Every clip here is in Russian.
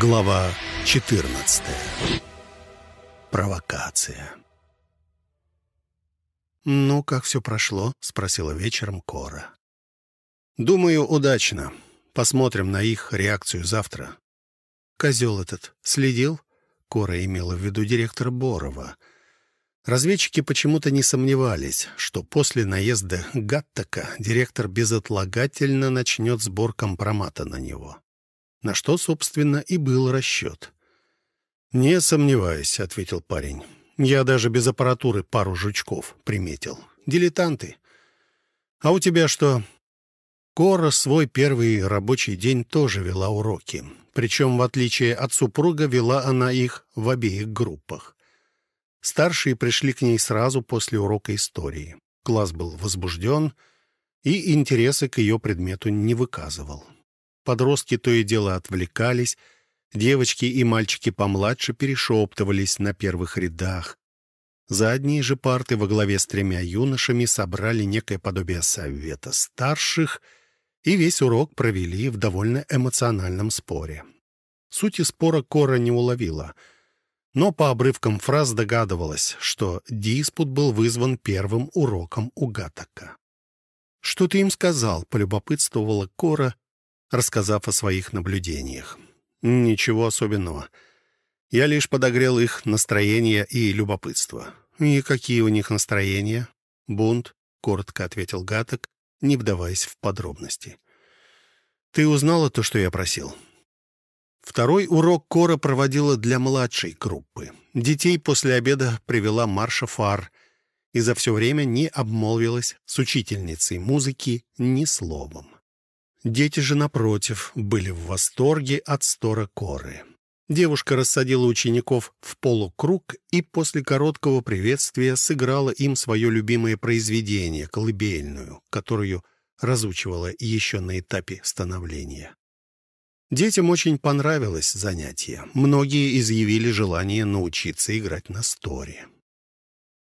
Глава 14. Провокация. «Ну, как все прошло?» — спросила вечером Кора. «Думаю, удачно. Посмотрим на их реакцию завтра». «Козел этот следил?» — Кора имела в виду директора Борова. Разведчики почему-то не сомневались, что после наезда Гаттака директор безотлагательно начнет сбор компромата на него на что, собственно, и был расчет. «Не сомневаюсь», — ответил парень. «Я даже без аппаратуры пару жучков приметил. Дилетанты. А у тебя что?» Кора свой первый рабочий день тоже вела уроки. Причем, в отличие от супруга, вела она их в обеих группах. Старшие пришли к ней сразу после урока истории. Класс был возбужден, и интереса к ее предмету не выказывал. Подростки то и дело отвлекались, девочки и мальчики помладше перешептывались на первых рядах. Задние же парты во главе с тремя юношами собрали некое подобие совета старших и весь урок провели в довольно эмоциональном споре. Сути спора Кора не уловила, но по обрывкам фраз догадывалась, что диспут был вызван первым уроком у Гатака. «Что ты им сказал?» — полюбопытствовала Кора, рассказав о своих наблюдениях. Ничего особенного. Я лишь подогрел их настроение и любопытство. «И какие у них настроения?» «Бунт», — коротко ответил Гаток, не вдаваясь в подробности. «Ты узнала то, что я просил?» Второй урок Кора проводила для младшей группы. Детей после обеда привела Марша Фар и за все время не обмолвилась с учительницей музыки ни словом. Дети же, напротив, были в восторге от стора коры. Девушка рассадила учеников в полукруг и после короткого приветствия сыграла им свое любимое произведение, колыбельную, которую разучивала еще на этапе становления. Детям очень понравилось занятие. Многие изъявили желание научиться играть на сторе.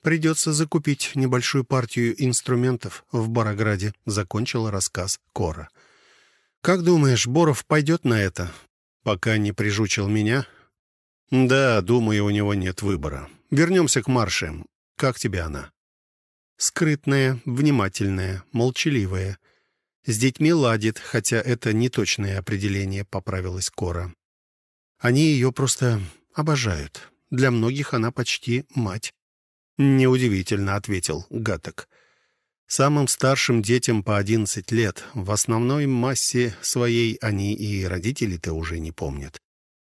«Придется закупить небольшую партию инструментов в Барограде», — закончила рассказ Кора. «Как думаешь, Боров пойдет на это?» «Пока не прижучил меня?» «Да, думаю, у него нет выбора. Вернемся к Марше. Как тебе она?» «Скрытная, внимательная, молчаливая. С детьми ладит, хотя это не точное определение», — поправилась Кора. «Они ее просто обожают. Для многих она почти мать». «Неудивительно», — ответил Гаток. Самым старшим детям по 11 лет. В основной массе своей они и родители-то уже не помнят.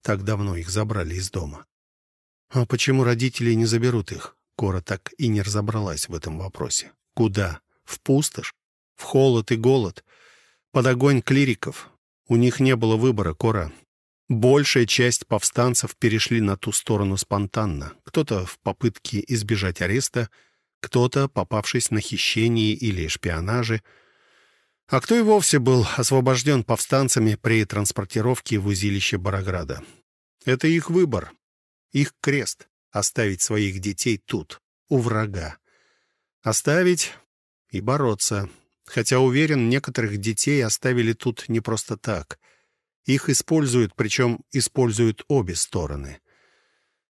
Так давно их забрали из дома. А почему родители не заберут их? Кора так и не разобралась в этом вопросе. Куда? В пустошь? В холод и голод? Под огонь клириков? У них не было выбора, Кора. Большая часть повстанцев перешли на ту сторону спонтанно. Кто-то в попытке избежать ареста, кто-то, попавшись на хищении или шпионаже, а кто и вовсе был освобожден повстанцами при транспортировке в узилище Барограда. Это их выбор, их крест — оставить своих детей тут, у врага. Оставить и бороться. Хотя, уверен, некоторых детей оставили тут не просто так. Их используют, причем используют обе стороны —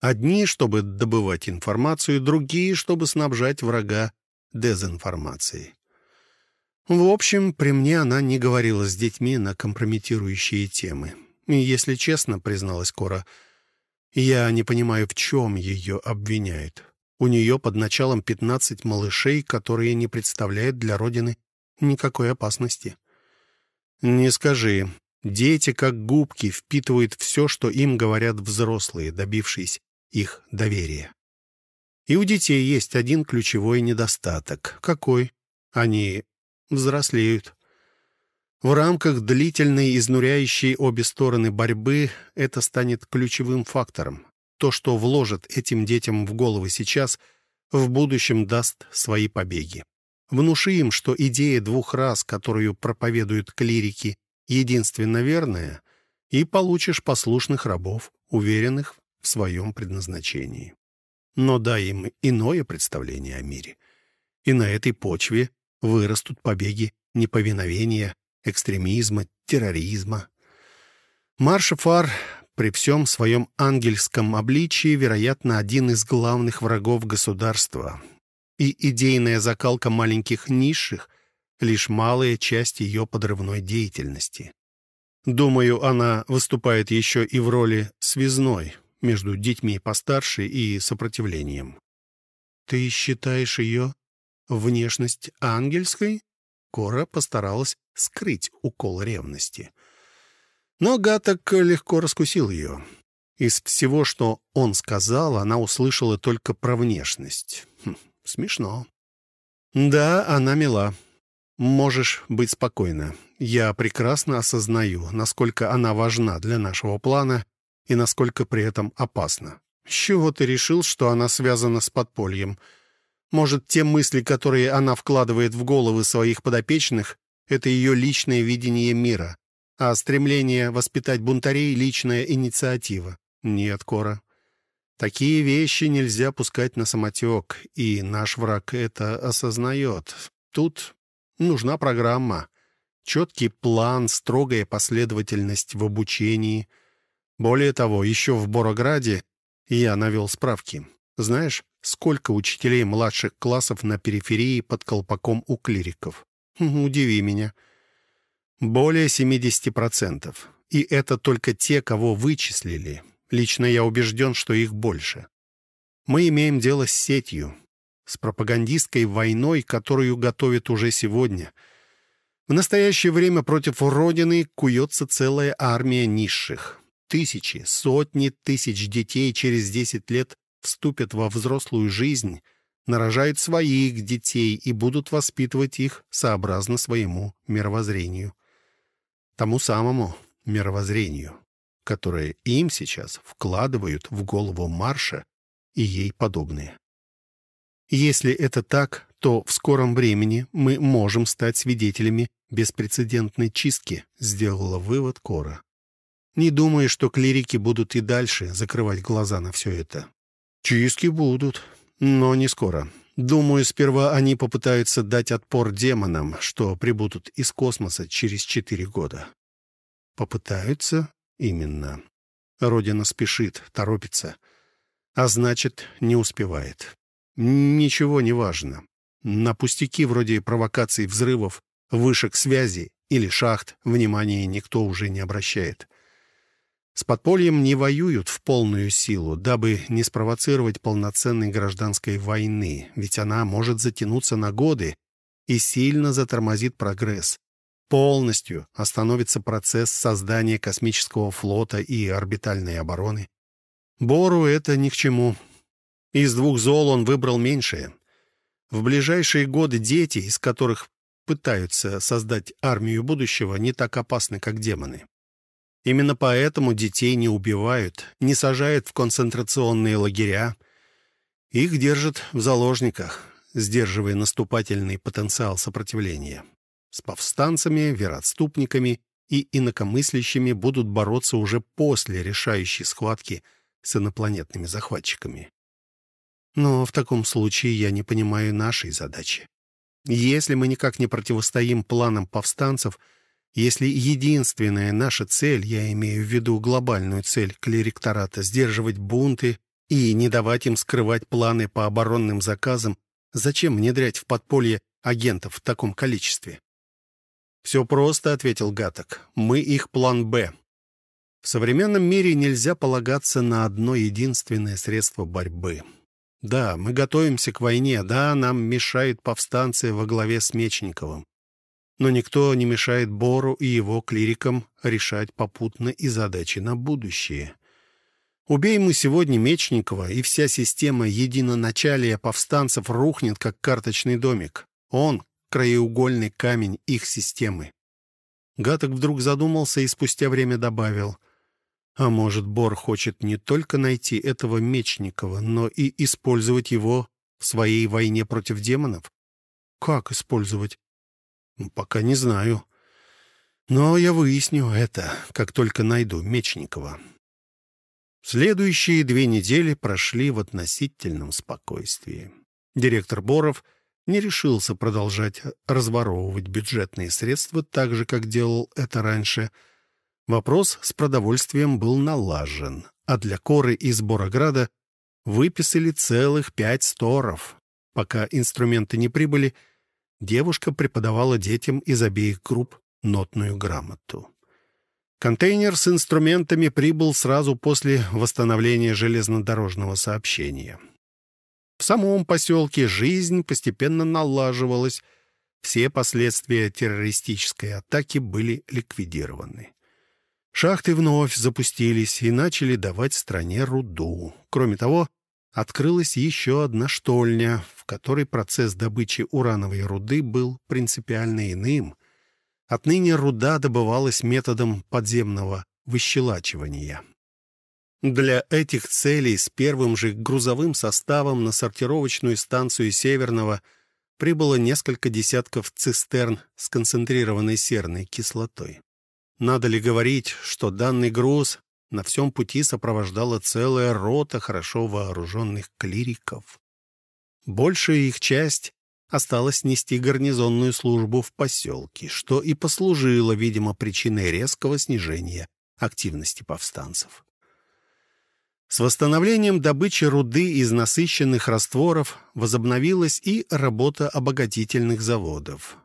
Одни, чтобы добывать информацию, другие, чтобы снабжать врага дезинформацией. В общем, при мне она не говорила с детьми на компрометирующие темы. И, если честно, призналась Кора, я не понимаю, в чем ее обвиняют. У нее под началом 15 малышей, которые не представляют для Родины никакой опасности. Не скажи. Дети, как губки, впитывают все, что им говорят взрослые, добившись их доверия. И у детей есть один ключевой недостаток. Какой? Они взрослеют. В рамках длительной, изнуряющей обе стороны борьбы это станет ключевым фактором. То, что вложат этим детям в головы сейчас, в будущем даст свои побеги. Внуши им, что идея двух раз, которую проповедуют клирики, единственно верная, и получишь послушных рабов, уверенных в своем предназначении. Но дай им иное представление о мире. И на этой почве вырастут побеги неповиновения, экстремизма, терроризма. Марша Фар при всем своем ангельском обличии, вероятно, один из главных врагов государства. И идейная закалка маленьких низших — лишь малая часть ее подрывной деятельности. Думаю, она выступает еще и в роли связной между детьми постарше и сопротивлением. «Ты считаешь ее внешность ангельской?» Кора постаралась скрыть укол ревности. Но Гаток легко раскусил ее. Из всего, что он сказал, она услышала только про внешность. Хм, смешно. «Да, она мила. Можешь быть спокойна. Я прекрасно осознаю, насколько она важна для нашего плана и насколько при этом опасна. С чего ты решил, что она связана с подпольем? Может, те мысли, которые она вкладывает в головы своих подопечных, это ее личное видение мира, а стремление воспитать бунтарей — личная инициатива? Нет, Кора. Такие вещи нельзя пускать на самотек, и наш враг это осознает. Тут нужна программа, четкий план, строгая последовательность в обучении. Более того, еще в Борограде я навел справки. Знаешь, сколько учителей младших классов на периферии под колпаком у клириков? Хм, удиви меня. Более 70%. И это только те, кого вычислили. Лично я убежден, что их больше. Мы имеем дело с сетью, с пропагандистской войной, которую готовят уже сегодня. В настоящее время против Родины куется целая армия низших. Тысячи, сотни тысяч детей через 10 лет вступят во взрослую жизнь, нарожают своих детей и будут воспитывать их сообразно своему мировоззрению. Тому самому мировоззрению которое им сейчас вкладывают в голову Марша и ей подобные. Если это так, то в скором времени мы можем стать свидетелями беспрецедентной чистки, сделала вывод Кора. Не думаю, что клирики будут и дальше закрывать глаза на все это. Чистки будут, но не скоро. Думаю, сперва они попытаются дать отпор демонам, что прибудут из космоса через четыре года. Попытаются? Именно. Родина спешит, торопится. А значит, не успевает. Ничего не важно. На пустяки вроде провокаций взрывов, вышек связи или шахт внимания никто уже не обращает. С подпольем не воюют в полную силу, дабы не спровоцировать полноценной гражданской войны, ведь она может затянуться на годы и сильно затормозит прогресс полностью остановится процесс создания космического флота и орбитальной обороны. Бору это ни к чему. Из двух зол он выбрал меньшее. В ближайшие годы дети, из которых пытаются создать армию будущего, не так опасны, как демоны. Именно поэтому детей не убивают, не сажают в концентрационные лагеря. Их держат в заложниках, сдерживая наступательный потенциал сопротивления с повстанцами, вероотступниками и инакомыслящими будут бороться уже после решающей схватки с инопланетными захватчиками. Но в таком случае я не понимаю нашей задачи. Если мы никак не противостоим планам повстанцев, если единственная наша цель, я имею в виду глобальную цель клериктората, сдерживать бунты и не давать им скрывать планы по оборонным заказам, зачем внедрять в подполье агентов в таком количестве? «Все просто», — ответил Гаток. «Мы их план «Б». В современном мире нельзя полагаться на одно единственное средство борьбы. Да, мы готовимся к войне, да, нам мешают повстанцы во главе с Мечниковым. Но никто не мешает Бору и его клирикам решать попутно и задачи на будущее. Убей мы сегодня Мечникова, и вся система единоначалия повстанцев рухнет, как карточный домик. Он, краеугольный камень их системы. Гаток вдруг задумался и спустя время добавил, «А может, Бор хочет не только найти этого Мечникова, но и использовать его в своей войне против демонов?» «Как использовать?» «Ну, «Пока не знаю. Но я выясню это, как только найду Мечникова». Следующие две недели прошли в относительном спокойствии. Директор Боров не решился продолжать разворовывать бюджетные средства так же, как делал это раньше. Вопрос с продовольствием был налажен, а для Коры из Борограда выписали целых пять сторов. Пока инструменты не прибыли, девушка преподавала детям из обеих групп нотную грамоту. Контейнер с инструментами прибыл сразу после восстановления железнодорожного сообщения. В самом поселке жизнь постепенно налаживалась, все последствия террористической атаки были ликвидированы. Шахты вновь запустились и начали давать стране руду. Кроме того, открылась еще одна штольня, в которой процесс добычи урановой руды был принципиально иным. Отныне руда добывалась методом подземного выщелачивания. Для этих целей с первым же грузовым составом на сортировочную станцию Северного прибыло несколько десятков цистерн с концентрированной серной кислотой. Надо ли говорить, что данный груз на всем пути сопровождала целая рота хорошо вооруженных клириков. Большая их часть осталась нести гарнизонную службу в поселке, что и послужило, видимо, причиной резкого снижения активности повстанцев. С восстановлением добычи руды из насыщенных растворов возобновилась и работа обогатительных заводов.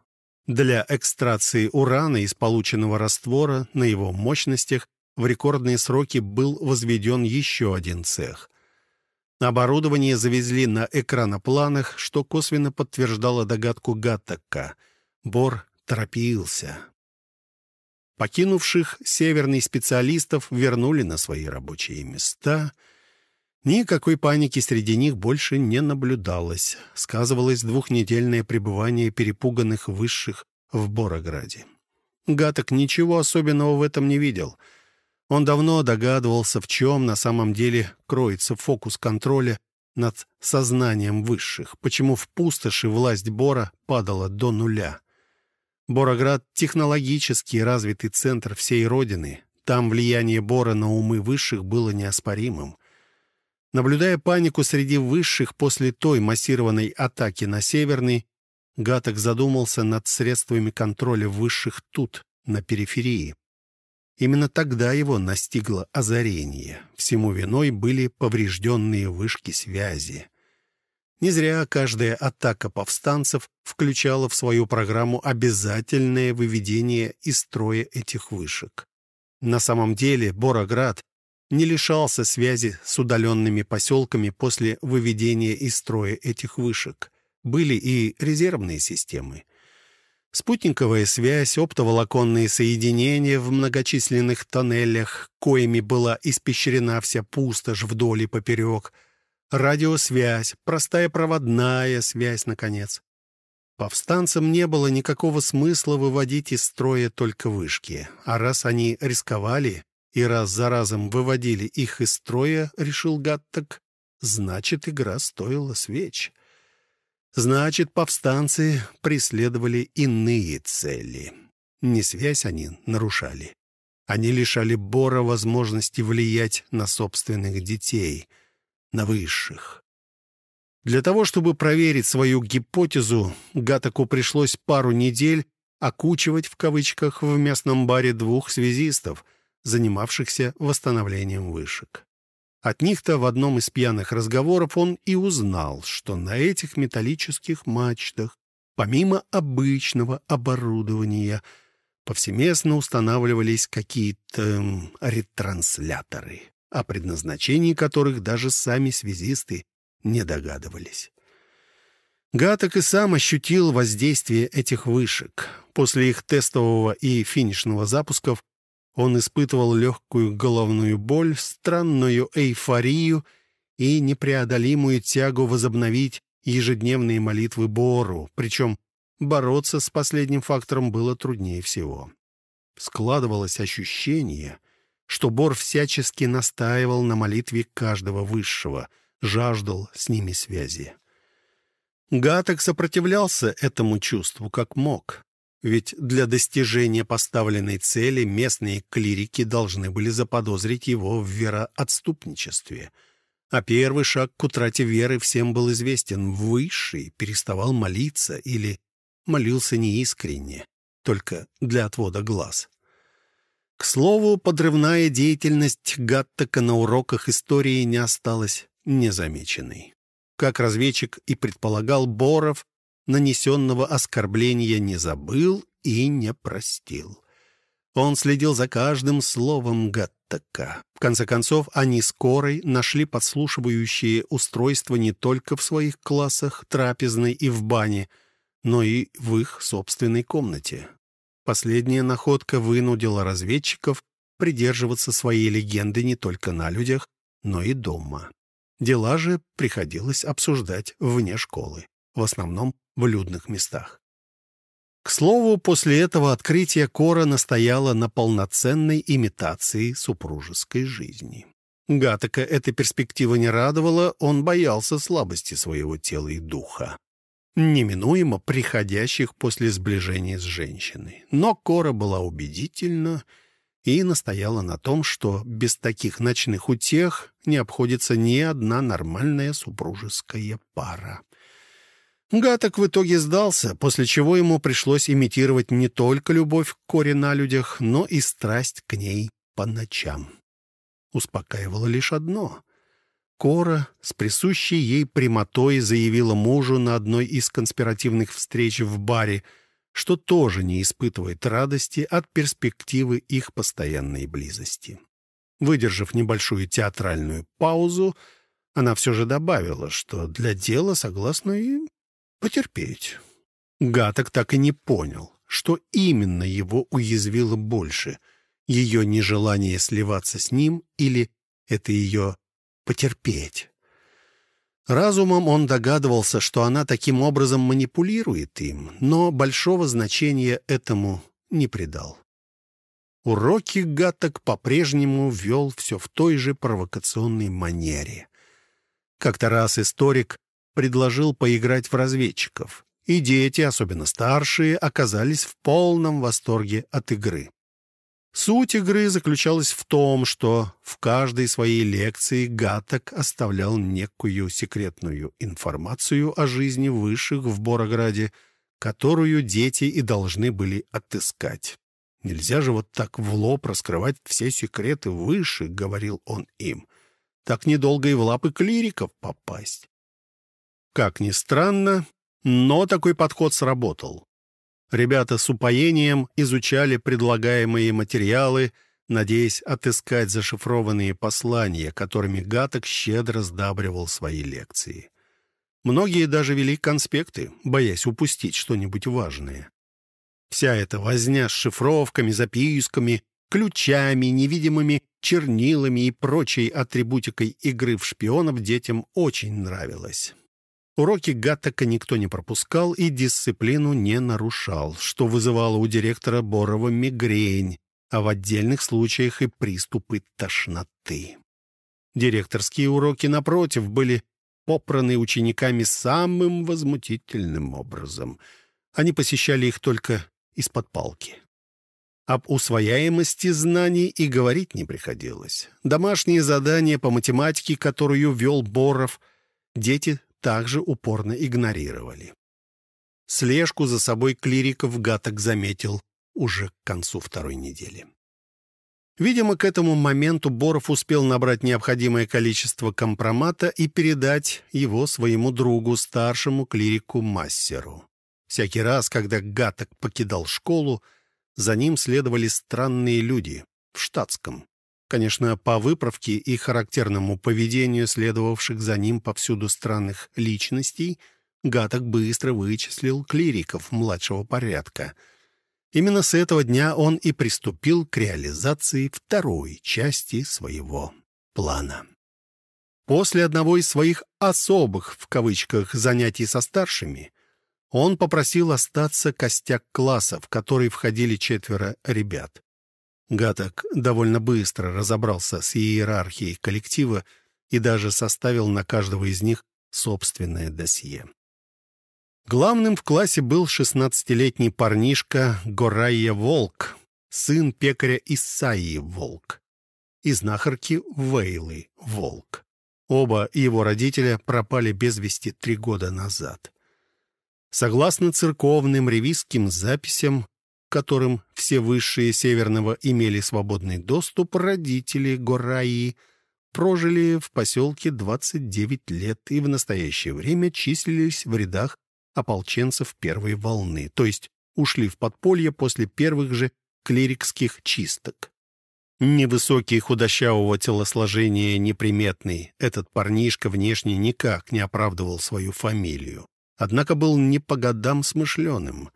Для экстракции урана из полученного раствора на его мощностях в рекордные сроки был возведен еще один цех. Оборудование завезли на экранопланах, что косвенно подтверждало догадку Гаттака. Бор торопился. Покинувших северный специалистов вернули на свои рабочие места. Никакой паники среди них больше не наблюдалось. Сказывалось двухнедельное пребывание перепуганных высших в Борограде. Гаток ничего особенного в этом не видел — он давно догадывался, в чем на самом деле кроется фокус контроля над сознанием высших, почему в пустоши власть Бора падала до нуля. Бороград — технологически развитый центр всей Родины. Там влияние Бора на умы высших было неоспоримым. Наблюдая панику среди высших после той массированной атаки на Северный, Гаток задумался над средствами контроля высших тут, на периферии. Именно тогда его настигло озарение. Всему виной были поврежденные вышки связи. Не зря каждая атака повстанцев включала в свою программу обязательное выведение из строя этих вышек. На самом деле Бороград не лишался связи с удаленными поселками после выведения из строя этих вышек. Были и резервные системы. Спутниковая связь, оптоволоконные соединения в многочисленных тоннелях, коими была испещрена вся пустошь вдоль и поперек, радиосвязь, простая проводная связь, наконец. Повстанцам не было никакого смысла выводить из строя только вышки, а раз они рисковали и раз за разом выводили их из строя, решил Гаттак, значит, игра стоила свеч. Значит, повстанцы преследовали иные цели. Не связь они нарушали. Они лишали Бора возможности влиять на собственных детей, на высших. Для того, чтобы проверить свою гипотезу, Гатаку пришлось пару недель окучивать в кавычках в местном баре двух связистов, занимавшихся восстановлением вышек. От них-то в одном из пьяных разговоров он и узнал, что на этих металлических мачтах, помимо обычного оборудования, повсеместно устанавливались какие-то ретрансляторы, о предназначении которых даже сами связисты не догадывались. Гаток и сам ощутил воздействие этих вышек. После их тестового и финишного запусков он испытывал легкую головную боль, странную эйфорию и непреодолимую тягу возобновить ежедневные молитвы Бору, причем бороться с последним фактором было труднее всего. Складывалось ощущение, что Бор всячески настаивал на молитве каждого высшего, жаждал с ними связи. Гаток сопротивлялся этому чувству как мог. Ведь для достижения поставленной цели местные клирики должны были заподозрить его в вероотступничестве. А первый шаг к утрате веры всем был известен. Высший переставал молиться или молился неискренне, только для отвода глаз. К слову, подрывная деятельность Гаттека на уроках истории не осталась незамеченной. Как разведчик и предполагал, Боров нанесенного оскорбления не забыл и не простил. Он следил за каждым словом Гаттека. В конце концов, они с Корой нашли подслушивающие устройства не только в своих классах, трапезной и в бане, но и в их собственной комнате. Последняя находка вынудила разведчиков придерживаться своей легенды не только на людях, но и дома. Дела же приходилось обсуждать вне школы, в основном в людных местах. К слову, после этого открытия Кора настояла на полноценной имитации супружеской жизни. Гатака эта перспектива не радовала, он боялся слабости своего тела и духа, неминуемо приходящих после сближения с женщиной. Но Кора была убедительна и настояла на том, что без таких ночных утех не обходится ни одна нормальная супружеская пара. Гаток в итоге сдался, после чего ему пришлось имитировать не только любовь к Коре на людях, но и страсть к ней по ночам. Успокаивало лишь одно. Кора с присущей ей прямотой заявила мужу на одной из конспиративных встреч в баре, что тоже не испытывает радости от перспективы их постоянной близости. Выдержав небольшую театральную паузу, она все же добавила, что для дела согласна и потерпеть. Гаток так и не понял, что именно его уязвило больше — ее нежелание сливаться с ним или это ее потерпеть. Разумом он догадывался, что она таким образом манипулирует им, но большого значения этому не придал. Уроки Гаток по-прежнему вел все в той же провокационной манере. Как-то раз историк предложил поиграть в разведчиков, и дети, особенно старшие, оказались в полном восторге от игры. Суть игры заключалась в том, что в каждой своей лекции Гаток оставлял некую секретную информацию о жизни высших в Борограде, которую дети и должны были отыскать. «Нельзя же вот так в лоб раскрывать все секреты выше», — говорил он им. «Так недолго и в лапы клириков попасть». Как ни странно, но такой подход сработал. Ребята с упоением изучали предлагаемые материалы, надеясь отыскать зашифрованные послания, которыми Гаток щедро сдабривал свои лекции. Многие даже вели конспекты, боясь упустить что-нибудь важное. Вся эта возня с шифровками, записками, ключами, невидимыми чернилами и прочей атрибутикой игры в шпионов детям очень нравилась. Уроки Гаттека никто не пропускал и дисциплину не нарушал, что вызывало у директора Борова мигрень, а в отдельных случаях и приступы тошноты. Директорские уроки, напротив, были попраны учениками самым возмутительным образом. Они посещали их только из-под палки. Об усвояемости знаний и говорить не приходилось. Домашние задания по математике, которую вел Боров, дети также упорно игнорировали. Слежку за собой клириков Гаток заметил уже к концу второй недели. Видимо, к этому моменту Боров успел набрать необходимое количество компромата и передать его своему другу, старшему клирику Массеру. Всякий раз, когда Гаток покидал школу, за ним следовали странные люди в штатском, Конечно, по выправке и характерному поведению следовавших за ним повсюду странных личностей, Гаток быстро вычислил клириков младшего порядка. Именно с этого дня он и приступил к реализации второй части своего плана. После одного из своих «особых» в кавычках занятий со старшими, он попросил остаться костяк класса, в который входили четверо ребят. Гаток довольно быстро разобрался с иерархией коллектива и даже составил на каждого из них собственное досье. Главным в классе был 16-летний парнишка Горайя Волк, сын пекаря Исаии Волк и знахарки Вейлы Волк. Оба его родителя пропали без вести три года назад. Согласно церковным ревизским записям, к которым все высшие Северного имели свободный доступ, родители Гораи прожили в поселке 29 лет и в настоящее время числились в рядах ополченцев первой волны, то есть ушли в подполье после первых же клирикских чисток. Невысокий, худощавого телосложения, неприметный, этот парнишка внешне никак не оправдывал свою фамилию. Однако был не по годам смышленым.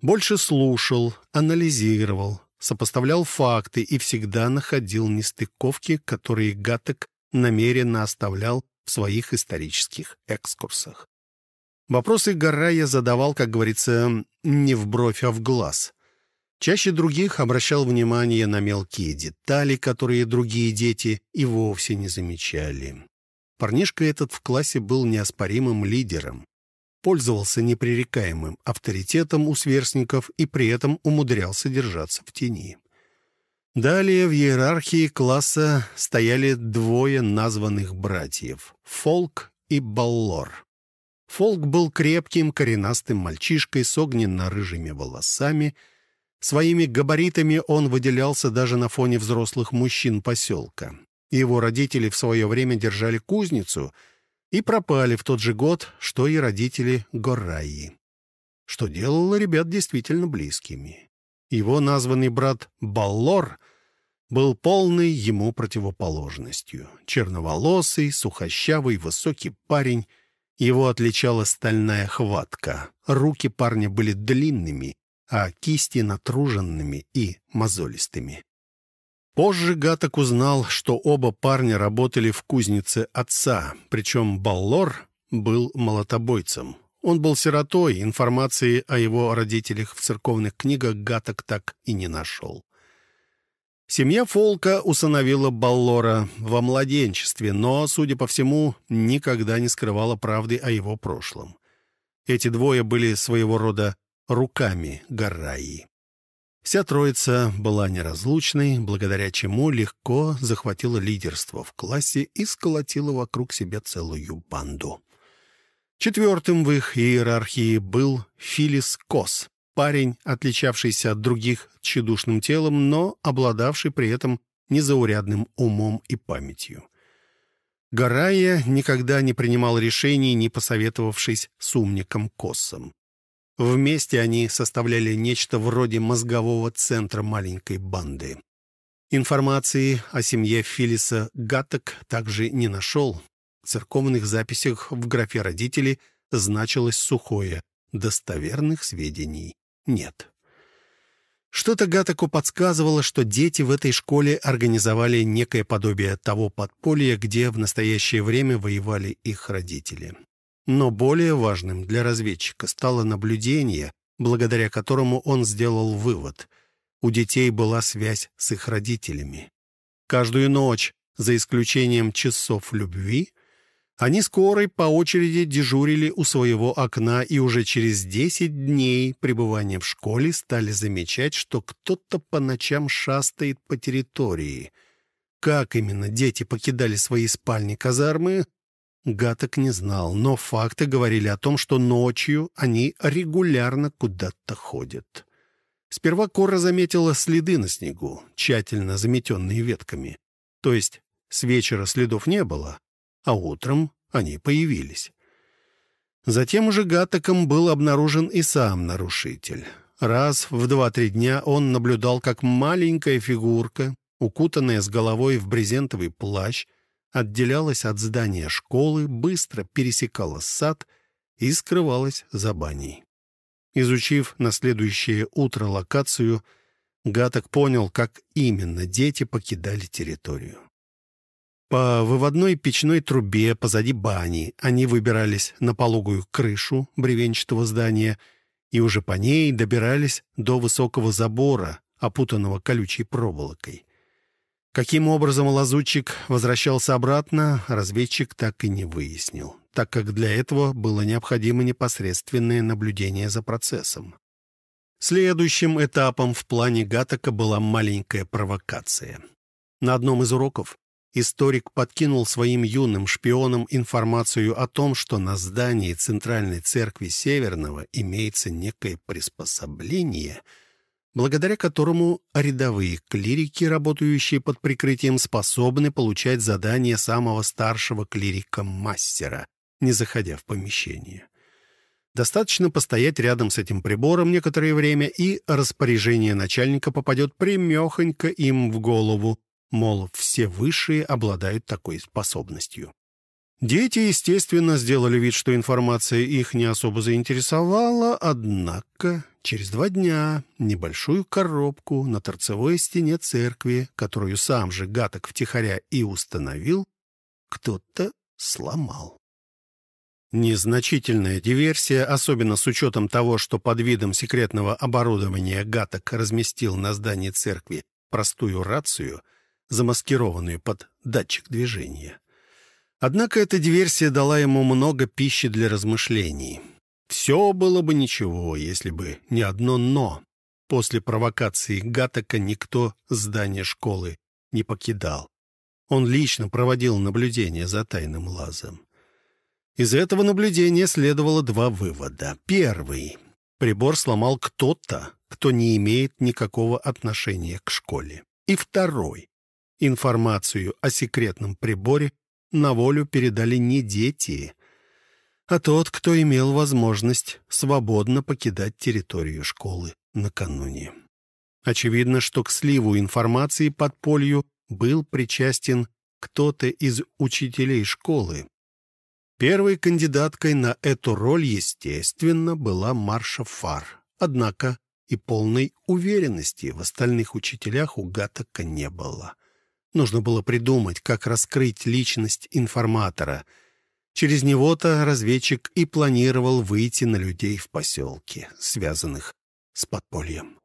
Больше слушал, анализировал, сопоставлял факты и всегда находил нестыковки, которые Гатек намеренно оставлял в своих исторических экскурсах. Вопросы Гарая задавал, как говорится, не в бровь, а в глаз. Чаще других обращал внимание на мелкие детали, которые другие дети и вовсе не замечали. Парнишка этот в классе был неоспоримым лидером, пользовался непререкаемым авторитетом у сверстников и при этом умудрялся держаться в тени. Далее в иерархии класса стояли двое названных братьев — Фолк и Баллор. Фолк был крепким, коренастым мальчишкой с огненно-рыжими волосами — Своими габаритами он выделялся даже на фоне взрослых мужчин поселка. Его родители в свое время держали кузницу и пропали в тот же год, что и родители Горраи. Что делало ребят действительно близкими. Его названный брат Баллор был полной ему противоположностью. Черноволосый, сухощавый, высокий парень. Его отличала стальная хватка. Руки парня были длинными, а кисти натруженными и мозолистыми. Позже Гаток узнал, что оба парня работали в кузнице отца, причем Баллор был молотобойцем. Он был сиротой, информации о его родителях в церковных книгах Гаток так и не нашел. Семья Фолка усыновила Баллора во младенчестве, но, судя по всему, никогда не скрывала правды о его прошлом. Эти двое были своего рода руками Гарраи. Вся троица была неразлучной, благодаря чему легко захватила лидерство в классе и сколотила вокруг себя целую банду. Четвертым в их иерархии был Филис Кос, парень, отличавшийся от других тщедушным телом, но обладавший при этом незаурядным умом и памятью. Гарая никогда не принимал решений, не посоветовавшись с умником Косом. Вместе они составляли нечто вроде мозгового центра маленькой банды. Информации о семье Филиса Гаттек также не нашел. В церковных записях в графе «Родители» значилось сухое «достоверных сведений нет». Что-то Гатаку подсказывало, что дети в этой школе организовали некое подобие того подполья, где в настоящее время воевали их родители. Но более важным для разведчика стало наблюдение, благодаря которому он сделал вывод. У детей была связь с их родителями. Каждую ночь, за исключением часов любви, они скорой по очереди дежурили у своего окна и уже через 10 дней пребывания в школе стали замечать, что кто-то по ночам шастает по территории. Как именно дети покидали свои спальни казармы, Гаток не знал, но факты говорили о том, что ночью они регулярно куда-то ходят. Сперва Кора заметила следы на снегу, тщательно заметенные ветками. То есть с вечера следов не было, а утром они появились. Затем уже Гатоком был обнаружен и сам нарушитель. Раз в два-три дня он наблюдал, как маленькая фигурка, укутанная с головой в брезентовый плащ, отделялась от здания школы, быстро пересекала сад и скрывалась за баней. Изучив на следующее утро локацию, Гаток понял, как именно дети покидали территорию. По выводной печной трубе позади бани они выбирались на пологую крышу бревенчатого здания и уже по ней добирались до высокого забора, опутанного колючей проволокой. Каким образом лазутчик возвращался обратно, разведчик так и не выяснил, так как для этого было необходимо непосредственное наблюдение за процессом. Следующим этапом в плане Гатака была маленькая провокация. На одном из уроков историк подкинул своим юным шпионам информацию о том, что на здании Центральной Церкви Северного имеется некое приспособление — благодаря которому рядовые клирики, работающие под прикрытием, способны получать задания самого старшего клирика-мастера, не заходя в помещение. Достаточно постоять рядом с этим прибором некоторое время, и распоряжение начальника попадет прямехонько им в голову, мол, все высшие обладают такой способностью. Дети, естественно, сделали вид, что информация их не особо заинтересовала, однако через два дня небольшую коробку на торцевой стене церкви, которую сам же Гаток втихаря и установил, кто-то сломал. Незначительная диверсия, особенно с учетом того, что под видом секретного оборудования Гаток разместил на здании церкви простую рацию, замаскированную под датчик движения. Однако эта диверсия дала ему много пищи для размышлений. Все было бы ничего, если бы не одно «но». После провокации Гатака никто здание школы не покидал. Он лично проводил наблюдение за тайным лазом. Из этого наблюдения следовало два вывода. Первый. Прибор сломал кто-то, кто не имеет никакого отношения к школе. И второй. Информацию о секретном приборе на волю передали не дети, а тот, кто имел возможность свободно покидать территорию школы накануне. Очевидно, что к сливу информации под полью был причастен кто-то из учителей школы. Первой кандидаткой на эту роль, естественно, была Марша Фар. Однако и полной уверенности в остальных учителях у Гатака не было. Нужно было придумать, как раскрыть личность информатора. Через него-то разведчик и планировал выйти на людей в поселке, связанных с подпольем.